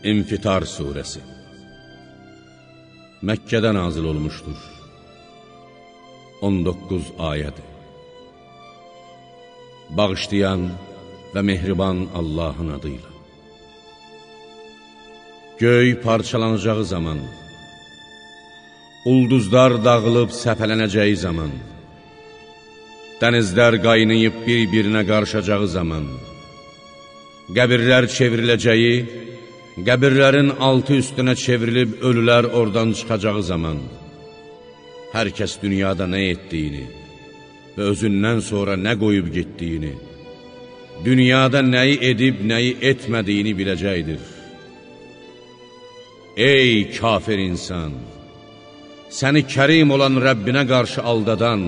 İnfitar Suresi. Məkkədə nazil olmuşdur 19 ayədir. Bağışlayan və mehriban Allahın adıyla. Göy parçalanacağı zaman Ulduzlar dağılıb səpələnəcəyi zaman Dənizlər qaynayıb bir-birinə qarşacağı zaman Qəbirlər çevriləcəyi qəbirlərin altı üstünə çevrilib ölülər oradan çıxacağı zaman, hər kəs dünyada nə etdiyini və özündən sonra nə qoyub getdiyini, dünyada nəyi edib, nəyi etmədiyini biləcəkdir. Ey kafir insan! Səni kərim olan Rəbbinə qarşı aldadan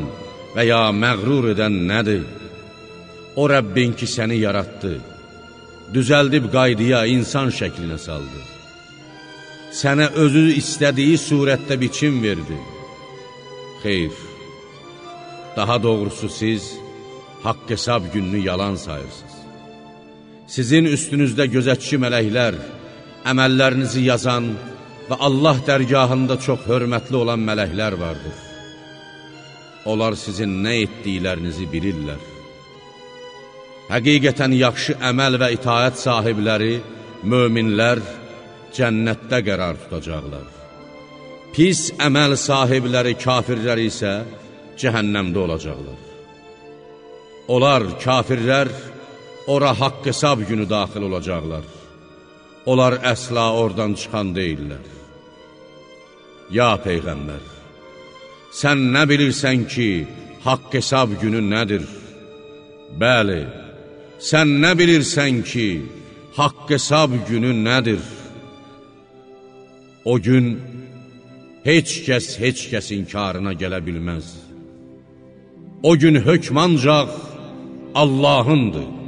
və ya məğrur edən nədir? O Rəbbin ki, səni yaratdı düzəldib qaydaya, insan şəklinə saldı. Sənə özü istədiyi surətdə biçim verdi. Xeyr, daha doğrusu siz haqq hesab gününü yalan sayırsınız. Sizin üstünüzdə gözətçi mələklər, əməllərinizi yazan və Allah dərgahında çox hörmətli olan mələklər vardır. Onlar sizin nə etdiklərinizi bilirlər. Həqiqətən yaxşı əməl və itaət sahibləri, möminlər cənnətdə qərar tutacaqlar. Pis əməl sahibləri, kafirlər isə cəhənnəmdə olacaqlar. Onlar, kafirlər, ora haqq hesab günü daxil olacaqlar. Onlar əsla oradan çıxan deyirlər. Ya Peyğəmbər, sən nə bilirsən ki, haqq hesab günü nədir? Bəli, sən nə bilirsən ki, haqq hesab günü nədir? O gün heç kəs heç kəsin karına gələ bilməz. O gün hökm ancaq Allahındır.